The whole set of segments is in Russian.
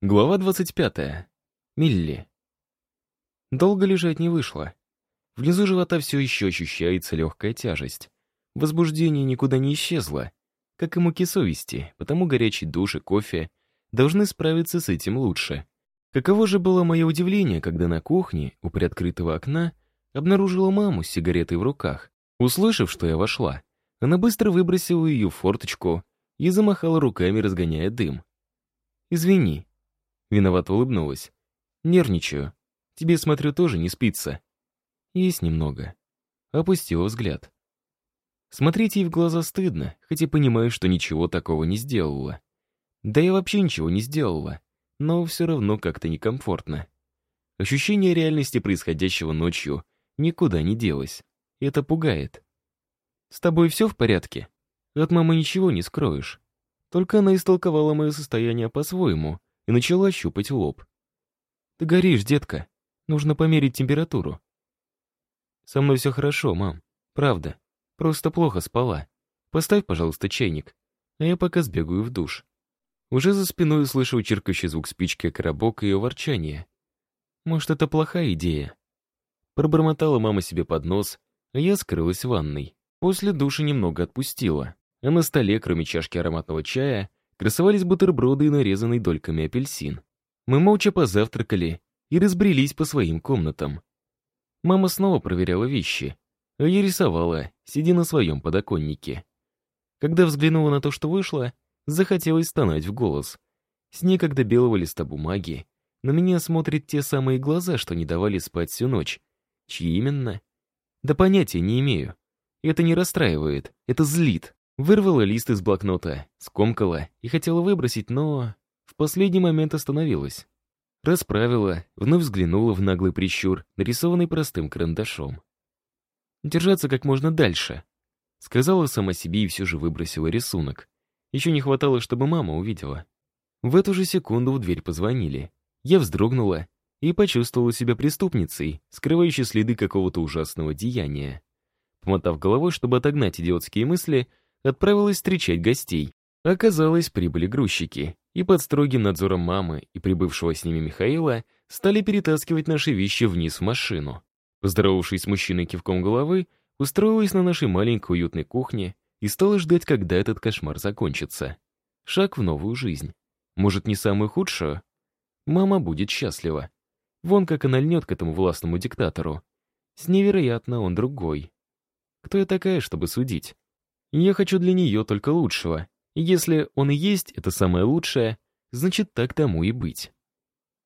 Глава 25. Милли. Долго лежать не вышло. Внизу живота все еще ощущается легкая тяжесть. Возбуждение никуда не исчезло, как и муки совести, потому горячий душ и кофе должны справиться с этим лучше. Каково же было мое удивление, когда на кухне, у приоткрытого окна, обнаружила маму с сигаретой в руках. Услышав, что я вошла, она быстро выбросила ее в форточку и замахала руками, разгоняя дым. «Извини», Виновато улыбнулась. «Нервничаю. Тебе, смотрю, тоже не спится». «Есть немного». Опустила взгляд. Смотреть ей в глаза стыдно, хотя понимаю, что ничего такого не сделала. Да я вообще ничего не сделала, но все равно как-то некомфортно. Ощущение реальности происходящего ночью никуда не делось. Это пугает. «С тобой все в порядке?» От мамы ничего не скроешь. Только она истолковала мое состояние по-своему, и начала щупать лоб. «Ты горишь, детка. Нужно померить температуру». «Со мной все хорошо, мам. Правда. Просто плохо спала. Поставь, пожалуйста, чайник, а я пока сбегаю в душ». Уже за спиной услышал чиркающий звук спички коробок и ее ворчание. «Может, это плохая идея?» Пробормотала мама себе под нос, а я скрылась в ванной. После душа немного отпустила, а на столе, кроме чашки ароматного чая, красовались бутерброды и нарезанный дольками апельсин. Мы молча позавтракали и разбрелись по своим комнатам. Мама снова проверяла вещи, а я рисовала, сидя на своем подоконнике. Когда взглянула на то, что вышло, захотелось стонать в голос. С некогда белого листа бумаги на меня смотрят те самые глаза, что не давали спать всю ночь. Чьи именно? Да понятия не имею. Это не расстраивает, это злит. Вырвала лист из блокнота, скомкала и хотела выбросить, но в последний момент остановилась. Расправила, вновь взглянула в наглый прищур, нарисованный простым карандашом. «Держаться как можно дальше», — сказала сама себе и все же выбросила рисунок. Еще не хватало, чтобы мама увидела. В эту же секунду в дверь позвонили. Я вздрогнула и почувствовала себя преступницей, скрывающей следы какого-то ужасного деяния. Помотав головой, чтобы отогнать идиотские мысли, отправилась встречать гостей. Оказалось, прибыли грузчики, и под строгим надзором мамы и прибывшего с ними Михаила стали перетаскивать наши вещи вниз в машину. Поздоровавшись с мужчиной кивком головы, устроилась на нашей маленькой уютной кухне и стала ждать, когда этот кошмар закончится. Шаг в новую жизнь. Может, не самую худшую? Мама будет счастлива. Вон как она льнет к этому властному диктатору. С невероятно он другой. Кто я такая, чтобы судить? Я хочу для нее только лучшего. И если он и есть это самое лучшее, значит, так тому и быть.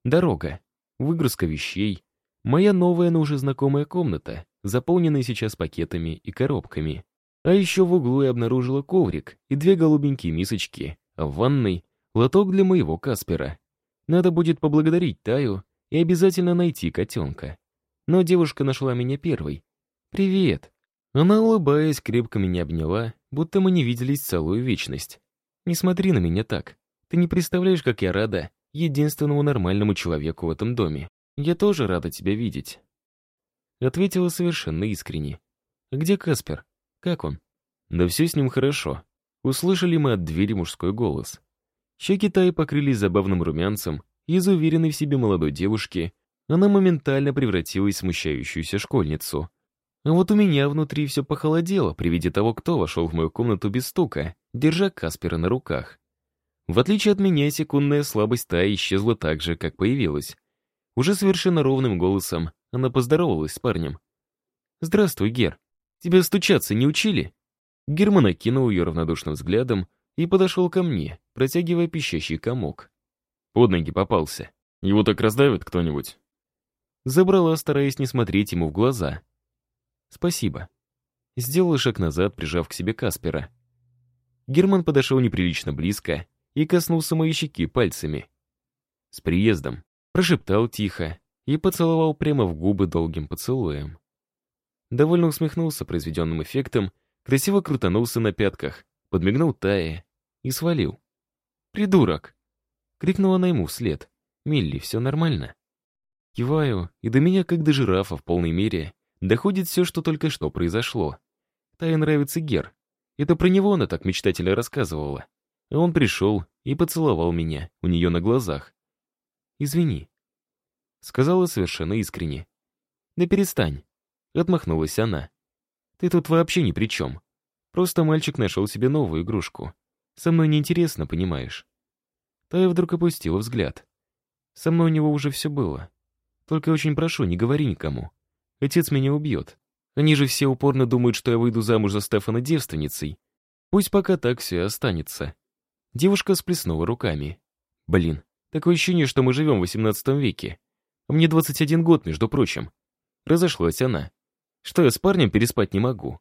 Дорога, выгрузка вещей, моя новая, но уже знакомая комната, заполненная сейчас пакетами и коробками. А еще в углу я обнаружила коврик и две голубенькие мисочки, а в ванной — лоток для моего Каспера. Надо будет поблагодарить Таю и обязательно найти котенка. Но девушка нашла меня первой. «Привет!» Она, улыбаясь, крепко меня обняла, будто мы не виделись целую вечность. «Не смотри на меня так. Ты не представляешь, как я рада единственному нормальному человеку в этом доме. Я тоже рада тебя видеть». Ответила совершенно искренне. «А где Каспер? Как он?» «Да все с ним хорошо». Услышали мы от двери мужской голос. Щеки Таи покрылись забавным румянцем, из уверенной в себе молодой девушки она моментально превратилась в смущающуюся школьницу — а вот у меня внутри все похолодело при виде того, кто вошел в мою комнату без стука, держа Каспера на руках. В отличие от меня, секундная слабость та исчезла так же, как появилась. Уже совершенно ровным голосом она поздоровалась с парнем. «Здравствуй, Гер. Тебя стучаться не учили?» Герман окинул ее равнодушным взглядом и подошел ко мне, протягивая пищащий комок. Под ноги попался. Его так раздавит кто-нибудь. Забрала, стараясь не смотреть ему в глаза. «Спасибо». Сделала шаг назад, прижав к себе Каспера. Герман подошел неприлично близко и коснулся моей щеки пальцами. «С приездом», — прошептал тихо и поцеловал прямо в губы долгим поцелуем. Довольно усмехнулся произведенным эффектом, красиво крутанулся на пятках, подмигнул Тае и свалил. «Придурок!» — крикнула она ему вслед. «Милли, все нормально?» Киваю, и до меня, как до жирафа в полной мере, доходит все, что только что произошло. Тае нравится Гер. Это про него она так мечтательно рассказывала. А он пришел и поцеловал меня у нее на глазах. извини», — сказала совершенно искренне. «Да перестань», — отмахнулась она. «Ты тут вообще ни при чем. Просто мальчик нашел себе новую игрушку. Со мной неинтересно, понимаешь». Тая вдруг опустила взгляд. «Со мной у него уже все было. Только очень прошу, не говори никому. Отец меня убьет. Они же все упорно думают, что я выйду замуж за Стефана девственницей. Пусть пока так все и останется». Девушка сплеснула руками. «Блин, такое ощущение, что мы живем в XVIII веке. Мне 21 год, между прочим». Разошлась она. «Что я с парнем переспать не могу?»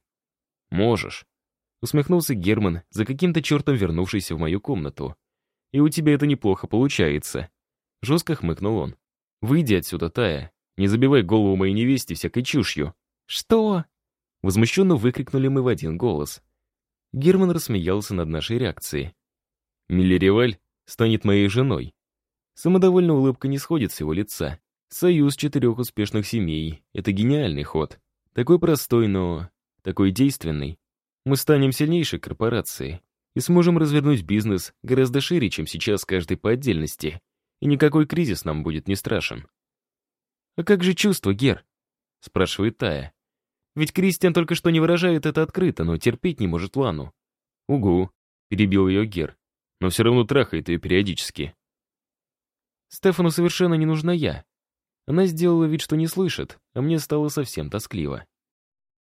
«Можешь», — усмехнулся Герман, за каким-то чертом вернувшийся в мою комнату. «И у тебя это неплохо получается». Жестко хмыкнул он. «Выйди отсюда, Тая. Не забивай голову моей невесте всякой чушью». «Что?» Возмущенно выкрикнули мы в один голос. Герман рассмеялся над нашей реакцией. «Милли Реваль станет моей женой». Самодовольная улыбка не сходит с его лица. Союз четырех успешных семей — это гениальный ход. Такой простой, но такой действенный. Мы станем сильнейшей корпорацией и сможем развернуть бизнес гораздо шире, чем сейчас каждый по отдельности. И никакой кризис нам будет не страшен. «А как же чувство, Гер?» — спрашивает Тая. Ведь Кристиан только что не выражает это открыто, но терпеть не может Лану. «Угу», — перебил ее Гер, но все равно трахает ее периодически. Стефану совершенно не нужна я. Она сделала вид, что не слышит, а мне стало совсем тоскливо.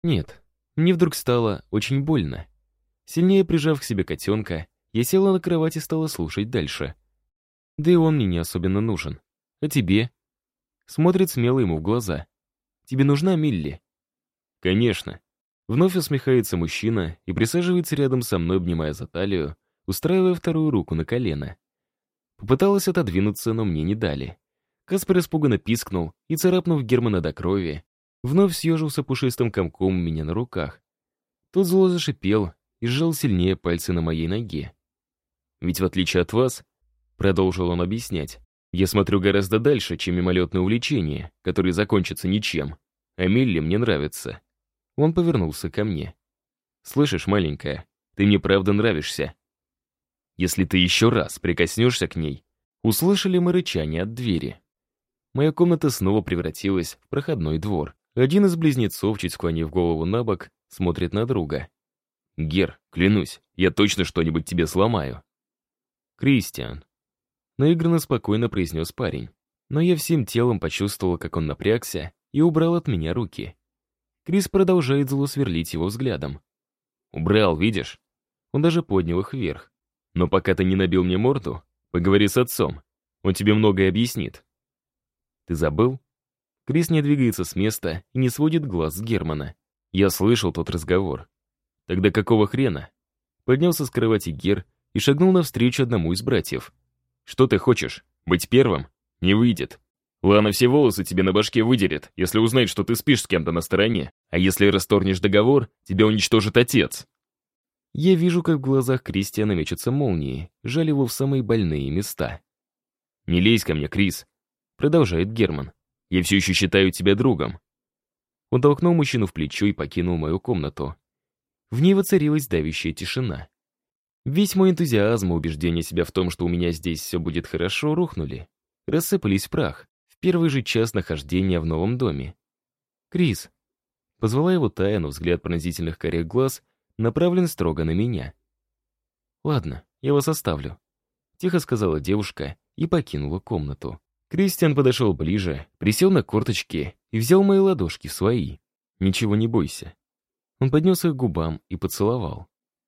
Нет, мне вдруг стало очень больно. Сильнее прижав к себе котенка, я села на кровать и стала слушать дальше. Да и он мне не особенно нужен. А тебе? Смотрит смело ему в глаза. Тебе нужна Милли? «Конечно». Вновь усмехается мужчина и присаживается рядом со мной, обнимая за талию, устраивая вторую руку на колено. Попыталась отодвинуться, но мне не дали. Каспер испуганно пискнул и, царапнув Германа до крови, вновь съежился пушистым комком у меня на руках. Тот зло зашипел и сжал сильнее пальцы на моей ноге. «Ведь в отличие от вас», — продолжил он объяснять, «я смотрю гораздо дальше, чем мимолетное увлечение, которое закончится ничем. А Милли мне нравится. Он повернулся ко мне. «Слышишь, маленькая, ты мне правда нравишься. Если ты еще раз прикоснешься к ней...» Услышали мы рычание от двери. Моя комната снова превратилась в проходной двор. Один из близнецов, чуть склонив голову на бок, смотрит на друга. «Гер, клянусь, я точно что-нибудь тебе сломаю». «Кристиан», — наигранно спокойно произнес парень. Но я всем телом почувствовал, как он напрягся и убрал от меня руки. Крис продолжает зло сверлить его взглядом. «Убрал, видишь?» Он даже поднял их вверх. «Но пока ты не набил мне морду, поговори с отцом. Он тебе многое объяснит». «Ты забыл?» Крис не двигается с места и не сводит глаз с Германа. Я слышал тот разговор. «Тогда какого хрена?» Поднялся с кровати Гер и шагнул навстречу одному из братьев. «Что ты хочешь? Быть первым? Не выйдет. Лана все волосы тебе на башке выдерет, если узнает, что ты спишь с кем-то на стороне. А если расторгнешь договор, тебя уничтожит отец. Я вижу, как в глазах Кристиана мечутся молнии, жаль его в самые больные места. «Не лезь ко мне, Крис», — продолжает Герман. «Я все еще считаю тебя другом». Он толкнул мужчину в плечо и покинул мою комнату. В ней воцарилась давящая тишина. Весь мой энтузиазм и убеждение себя в том, что у меня здесь все будет хорошо, рухнули. Рассыпались в прах первый же час нахождения в новом доме. «Крис!» Позвала его Тая, но взгляд пронзительных корих глаз направлен строго на меня. «Ладно, я вас оставлю», — тихо сказала девушка и покинула комнату. Кристиан подошел ближе, присел на корточки и взял мои ладошки в свои. «Ничего не бойся». Он поднес их к губам и поцеловал.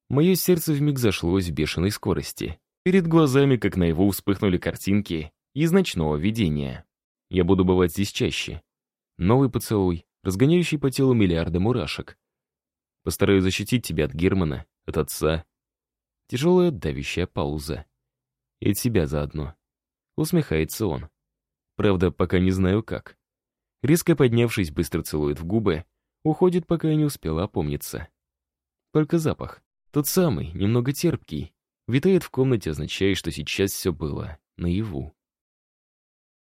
Мое сердце вмиг зашлось в бешеной скорости. Перед глазами, как на его вспыхнули картинки из ночного видения. Я буду бывать здесь чаще. Новый поцелуй, разгоняющий по телу миллиарды мурашек. Постараюсь защитить тебя от Германа, от отца. Тяжелая давящая пауза. И от себя заодно. Усмехается он. Правда, пока не знаю как. Резко поднявшись, быстро целует в губы, уходит, пока я не успела опомниться. Только запах. Тот самый, немного терпкий, витает в комнате, означая, что сейчас все было наяву.